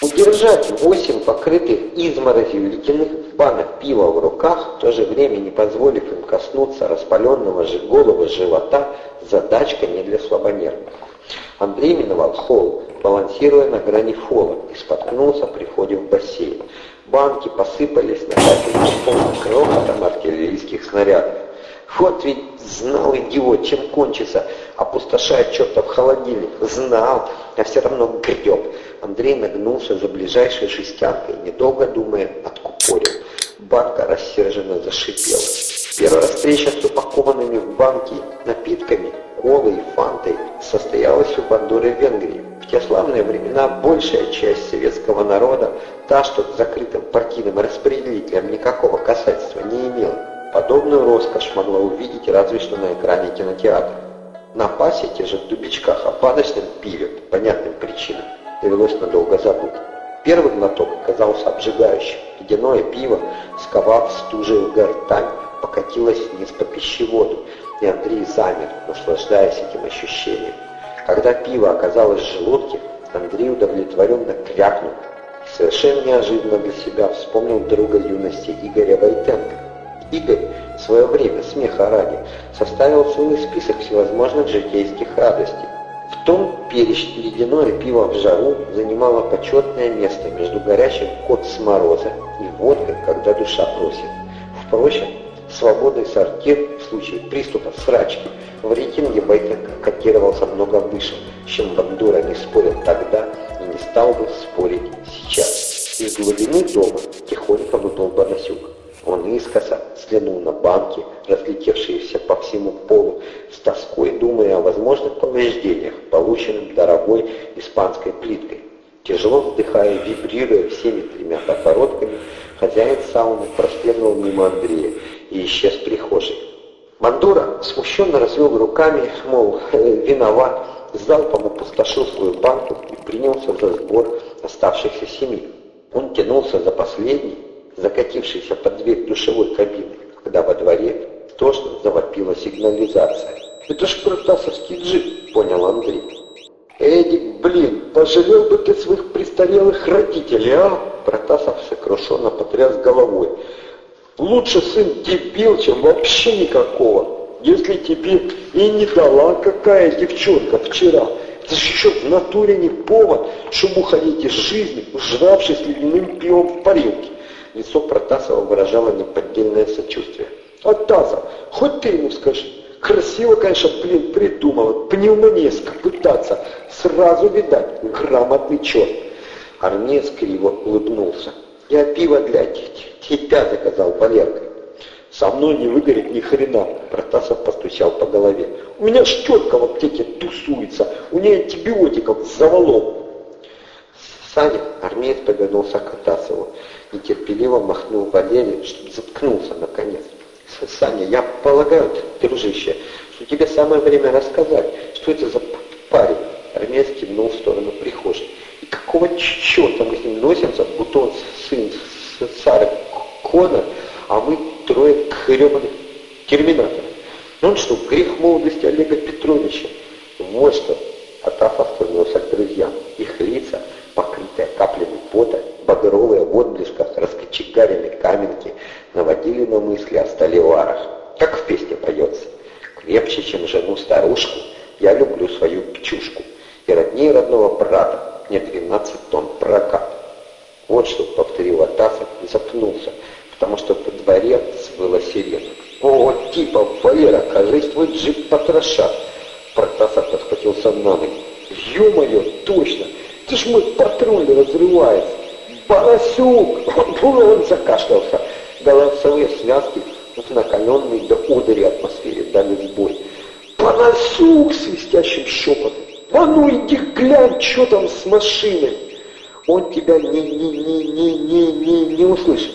Удержать восемь покрытых изморозью ледяных банок пива в руках, в то же время не позволив им коснуться распаленного же голого живота, задачка не для слабонервных. Андрей миновал холл, балансируя на грани фола, и споткнулся при входе в бассейн. Банки посыпались на кафельный крохотом артиллерийских снарядов. Вот ведь знал идиот, чем кончится, опустошая чертов холодильник. Знал, а все равно греб. Андрей нагнулся за ближайшей шестянкой, недолго думая, откупорил. Банка рассерженно зашипела. Первая встреча с упакованными в банки напитками, колой и фантой состоялась у Бандуры в Венгрии. В те славные времена большая часть советского народа, та, что к закрытым партийным распределителям никакого касательства не имела, Подобную роскошь могла увидеть разве что на экране кинотеатра. На пасе те же в дубичках падочном пиве по понятным причинам довелось надолго забыть. Первый глоток оказался обжигающим. Ледяное пиво, сковав стужей гортань, покатилось вниз по пищеводу, и Андрей замер, наслаждаясь этим ощущением. Когда пиво оказалось в желудке, Андрей удовлетворенно крякнул и совершенно неожиданно для себя вспомнил друга юности Игоря Войтенко. Игорь в свое время, смеха ради, составил целый список всевозможных житейских радостей. Том перечне ледяное пиво в жару занимало почетное место между горячим кот с мороза и водкой, когда душа просит. Впрочем, свободный сортир в случае приступа срачки в рейтинге Байтенко котировался много выше, чем Бандура не спорил тогда и не стал бы спорить сейчас. Из глубины дома тихонько выдул Бонасюк. Он искоса взглянул на банки, разлетевшиеся по всему полу, с тоской думая о возможных повреждениях, полученных дорогой испанской плиткой. Тяжело вздыхая и вибрируя всеми тремя подбородками, хозяин сауны проследовал мимо Андрея и исчез в прихожей. Мандура смущенно развел руками, мол, «Э, виноват, залпом опустошил свою банку и принялся за сбор оставшихся семи. Он тянулся за последней, закатившийся под дверь душевой кабины, когда во дворе тошно завопила сигнализация. «Это ж протасовский джип», — понял Андрей. «Эдик, блин, пожалел бы ты своих престарелых родителей, а?» Протасов сокрушенно потряс головой. «Лучше сын дебил, чем вообще никакого. Если тебе и не дала какая девчонка вчера, это же еще в натуре не повод, чтобы уходить из жизни, ужравшись ледяным пивом в парилке. Лицо Протасова выражало неподдельное сочувствие. «Атазов, хоть ты ему скажи. Красиво, конечно, блин, придумала. Пневмонеска пытаться. Сразу видать, грамотный черт». Арнец криво улыбнулся. «Я пиво для тебя заказал Валеркой». «Со мной не выгорит ни хрена», — Протасов постучал по голове. «У меня штерка в аптеке тусуется, у нее антибиотиков завалом». Саня, армеец повернулся к Атасову нетерпеливо махнул Валерий, чтобы заткнулся наконец. Саня, я полагаю, дружище, что тебе самое время рассказать, что это за парень. Армеец кивнул в сторону прихожей. И какого черта мы с ним носимся, будто он сын Сары Кона, а мы трое хребаных терминаторов. Ну он что, грех молодости Олега Петровича? Вот что. Атаф остановился к друзьям. Раскочегаренной каменки наводили на мысли о столеварах. Как в песне поется. Крепче, чем жену старушку, я люблю свою пчушку. И роднее родного брата мне 12 тонн прокат. Вот что повторил Атасов и запнулся, потому что по дворе свыла сирена. О, типа, Валера, кажись, твой джип потрошат. Протасов подхватился на ноги. Ё-моё, точно, ты ж мой патруль разрывается. Поросюк! Он закашлялся. Голосовые связки в накаленной до удари атмосфере дали сбой. Поросюк! Свистящим шепотом. А ну иди глянь, что там с машиной. Он тебя не, не, не, не, не, не, не услышит.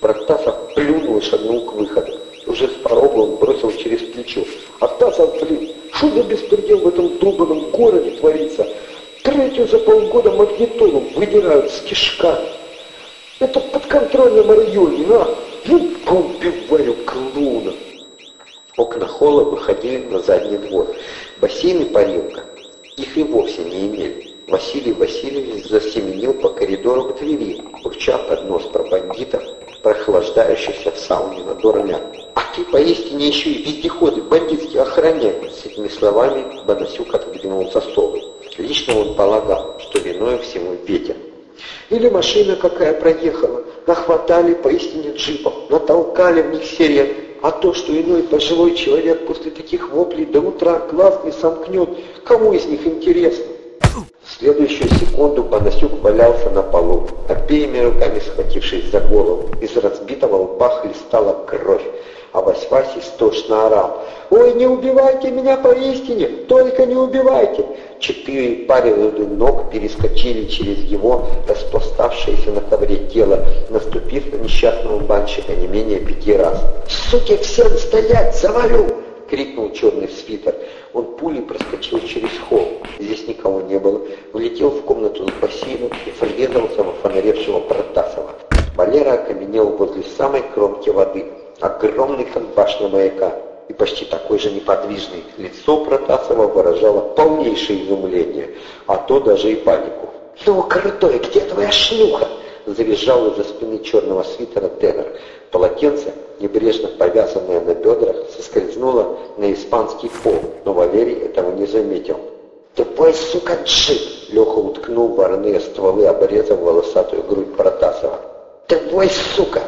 Протасов плюнул и шагнул к выходу. Уже с порога он бросил через плечо. А Тасов, блин, что за беспредел в этом долбанном городе творится? Третью за полгода магнитолу выдирают с кишка. Это подконтрольном районе, на, ну, поубиваю клоуна. Окна холла выходили на задний двор. Бассейн и парилка их и вовсе не имели. Василий Васильевич засеменил по коридору. к двери, бурча под нос про бандитов, прохлаждающихся в сауне на дурня. «А ты поистине еще и вездеходы бандитские охраняешь!» С этими словами Бонасюк отодвинул засов. Лично он полагал, что виной всему ветер. Или машина какая проехала, нахватали поистине джипов, натолкали в них серия, а то, что иной пожилой человек после таких воплей до утра глаз не сомкнет, кому из них интересно? В следующую секунду Панасюк валялся на полу, обеими руками схватившись за голову. Из разбитого лба хлестала кровь, а Вась-Вась истошно орал. «Ой, не убивайте меня поистине! Только не убивайте!» Четыре пары ног перескочили через его распластавшееся на ковре тело, наступив на несчастного банщика не менее пяти раз. «Суки, всем стоять! Завалю!» — крикнул черный свитер. Он пулей проскочил через холл. Здесь никого не было. Влетел в комнату с бассейном и врезался во фонаревшего Протасова. Валера окаменел возле самой кромки воды, огромный как башня маяка и почти такой же неподвижный. Лицо Протасова выражало полнейшее изумление, а то даже и панику. «Ну, крутой, где твоя шлюха?» Завизжал из-за спины черного свитера тенор. Полотенце, небрежно повязанное на бедрах, соскользнуло на испанский пол, но Валерий этого не заметил. «Тупой, сука, джип!» Леха уткнул вороные стволы, обрезав волосатую грудь Протасова. «Тупой, сука!»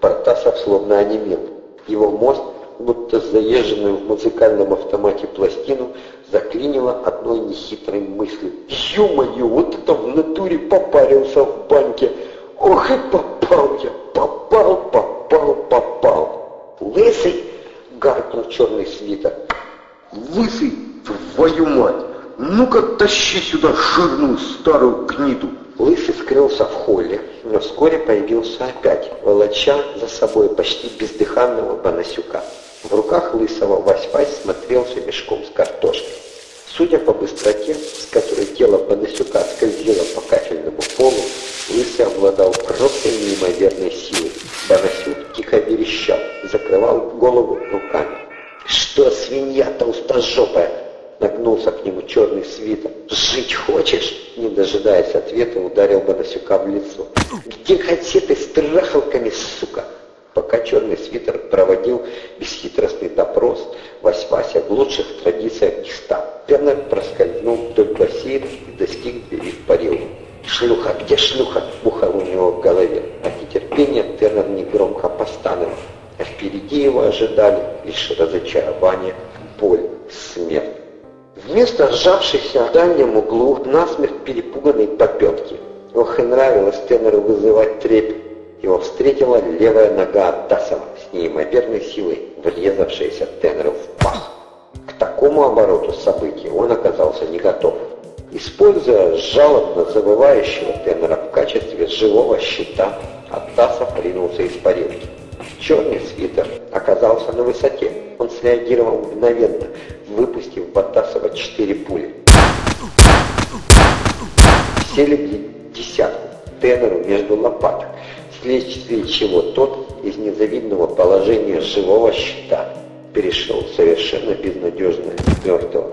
Протасов словно онемел. Его мозг будто заезженную в музыкальном автомате пластину, заклинило одной нехитрой мыслью. «Ё-моё, вот это в натуре попарился в банке! Ох и попал я! Попал, попал, попал!» «Лысый!» — гаркнул черный свитер. «Лысый, твою мать! Ну-ка тащи сюда жирную старую гниду!» Лысый скрылся в холле, но вскоре появился опять, волоча за собой почти бездыханного Бонасюка. В руках лысого Вась-Вась смотрелся мешком с картошкой. Судя по быстроте, с которой тело Бонасюка скользило по кафельному полу, Лысый обладал просто неимоверной силой. Бонасюк тихо верещал, закрывал голову руками. «Что, свинья толстожопая?» Нагнулся к нему черный свитер. «Жить хочешь?» Не дожидаясь ответа, ударил Бонасюка в лицо. «Где газеты с трахалками, сука?» Пока черный свитер проводил бесхитростный допрос, Вась-Вася в лучших традициях Киста верно проскользнул вдоль бассейна и достиг двери в парилу. «Шлюха, где шлюха?» — бухал у него в голове. От нетерпения Тернер негромко постановил, а впереди его ожидали лишь разочарование, боль, смерть. Вместо сжавшейся в дальнем углу насмерть перепуганной попетки, ох и нравилось Теннеру вызывать трепет, его встретила левая нога Атасова с неимоверной силой, врезавшаяся Теннеру в пах. К такому обороту событий он оказался не готов. Используя жалобно забывающего Теннера в качестве живого щита, Атасов ринулся из парилки. Черный свитер оказался на высоте. Он среагировал мгновенно, выпустив в Атасова четыре пули. Сели десятку Теннеру между лопаток вследствие чего тот из незавидного положения живого щита перешел совершенно безнадежно мертвого.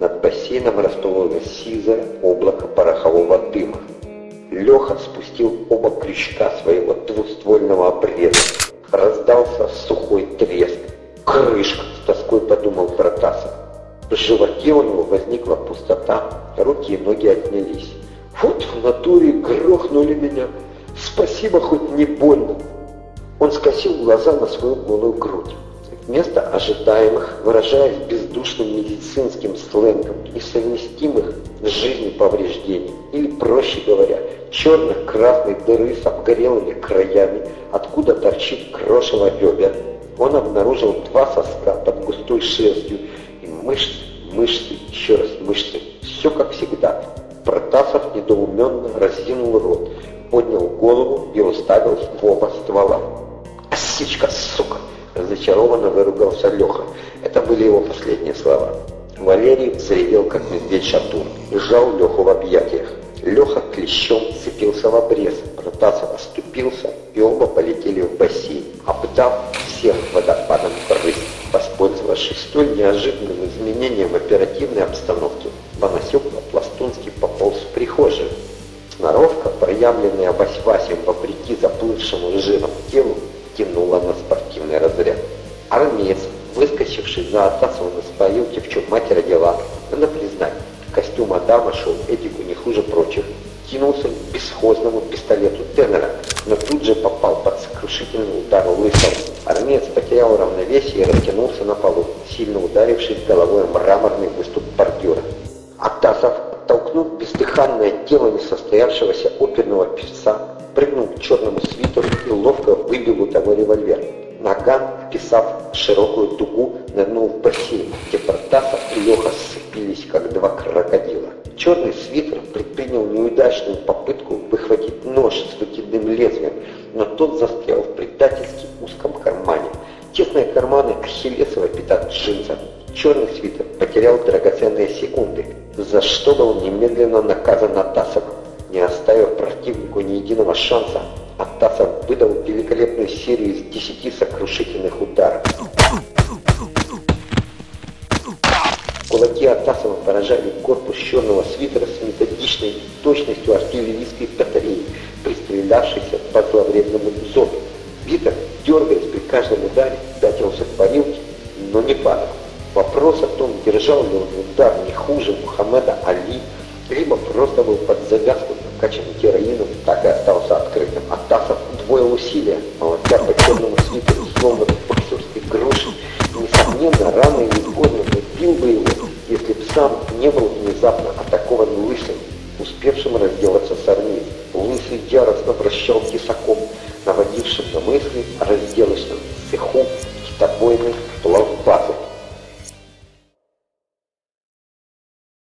Над бассейном расплылось сизое облако порохового дыма. Леха спустил оба крючка своего двуствольного обреза. Раздался сухой треск. «Крышка!» — с тоской подумал Протасов. В животе у него возникла пустота, руки и ноги отнялись. «Вот в натуре грохнули меня!» Спасибо, хоть не больно. Он скосил глаза на свою голую грудь. Вместо ожидаемых, выражаясь бездушным медицинским сленгом, несовместимых с жизнью повреждений, или, проще говоря, черно-красной дыры с обгорелыми краями, откуда торчит крошево ребер, он обнаружил два соска под густой шерстью и мышцы, мышцы, еще раз мышцы. Все как всегда. Протасов недоуменно разинул рот, поднял голову и уставился в оба ствола. «Осечка, сука!» — разочарованно выругался Леха. Это были его последние слова. Валерий взревел, как медведь-шатун, и сжал Леху в объятиях. Леха клещом цепился в обрез, Протасов оступился, и оба полетели в бассейн, обдав всех водопадом крыс. Воспользовавшись столь неожиданным изменением оперативной обстановки, Бонасек по-пластунски пополз в прихожую. Сноровка проявленная Вась-Васем вопреки заплывшему жиром телу, тянула на спортивный разряд. Армеец, выскочивший за Атасовым из парилки, в чем мать родила, надо признать, костюм Адама шел этику не хуже прочих, кинулся к бесхозному пистолету Теннера, но тут же попал под сокрушительный удар Лысого. Армеец потерял равновесие и растянулся на полу, сильно ударившись головой в мраморный выступ бордюра. Атасов, оттолкнув бездыханное тело несостоявшегося оперного певца, прыгнул к черному свитеру и ловко выбил у того револьвер. Наган, описав широкую дугу, нырнул в бассейн, где Протасов и Леха сцепились, как два крокодила. Черный свитер предпринял неудачную попытку выхватить нож с выкидным лезвием, но тот застрял в предательски узком кармане. Тесные карманы Ахиллесова пята джинса. Черный свитер потерял драгоценные секунды, за что был немедленно наказан Атасов, не оставив противнику ни единого шанса. Атасов выдал великолепную серию из десяти сокрушительных ударов. Атасова поражали корпус черного свитера с методичной точностью артиллерийской батареи, пристрелявшейся по зловредному зону. Витер, дергаясь при каждом ударе, пятился к парилке, но не падал. Вопрос о том, держал ли он удар не хуже Мухаммеда Али, либо просто был под завязку накачан героином, так и остался открытым. Атасов удвоил усилия, молотя по черному